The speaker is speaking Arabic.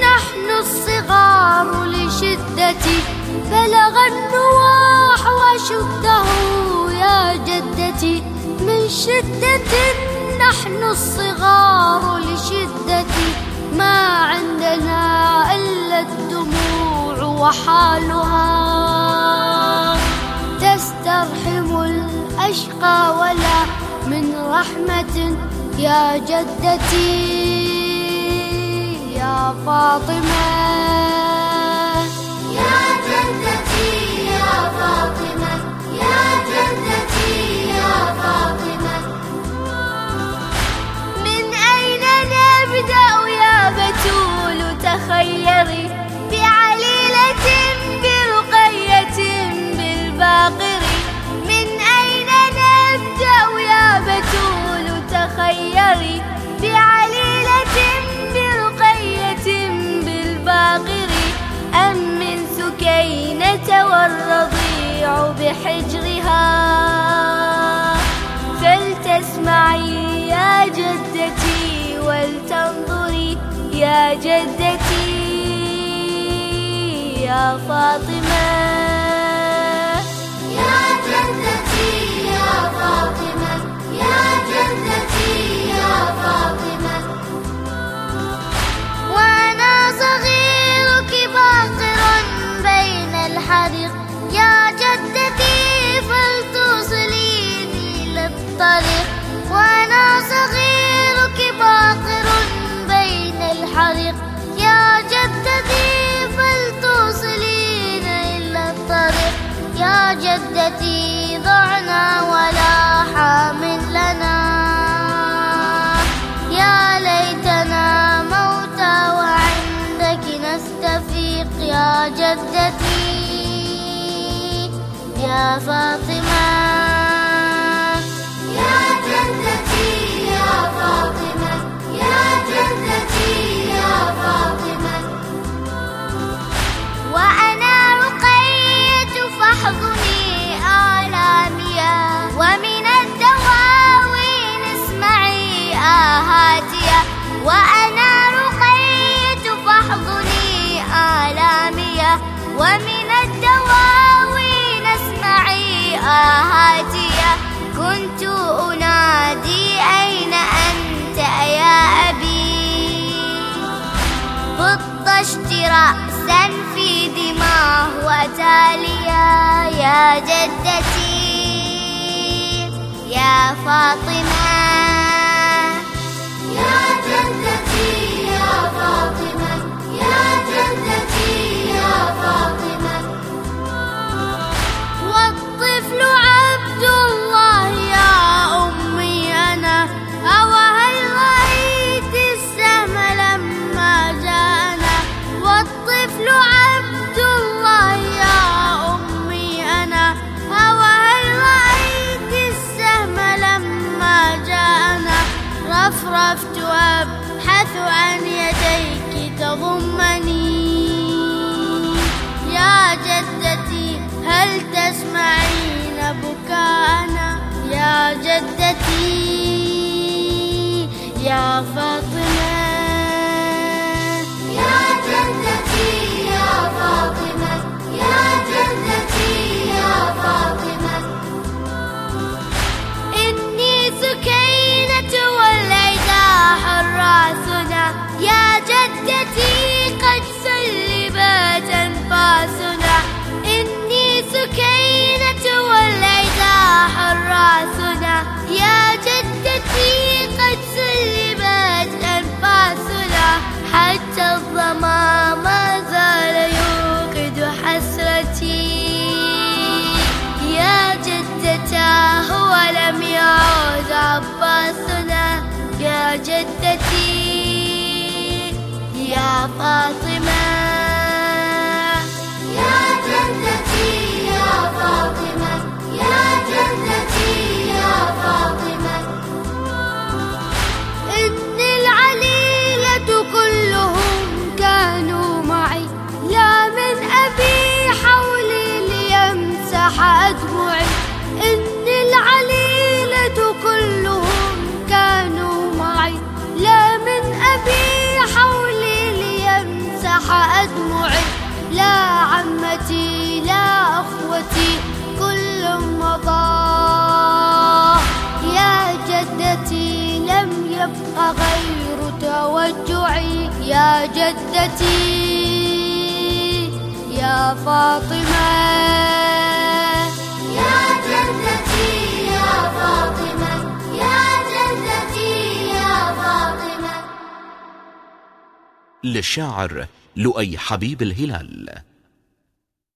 نحن الصغار لشدتي بلغ النواح وشده يا جدتي. من شدة نحن الصغار لشدتي ما عندنا إلا الدموع وحالها. تسترحم الأشقى ولا من رحمة يا جدتي. فاطمة. يا جدتي يا فاطمة يا جدتي يا فاطمة. من أين نبدأ يا بتول تخيري بعد الرضيع بحجرها. فلتسمعي يا جدتي ولتنظري يا جدتي. يا فاطمة. love of وجدتي يا فاطمة أبحث عن يديك تضمني. يا جدتي هل تسمعين بكاءنا؟ يا جدتي يا فاطمة. جدتي يا فاطمة. دموعي لا عمتي لا أخوتي كل مضى. يا جدتي لم يبق غير توجعي. يا جدتي يا فاطمة. للشاعر لؤي حبيب الهلال.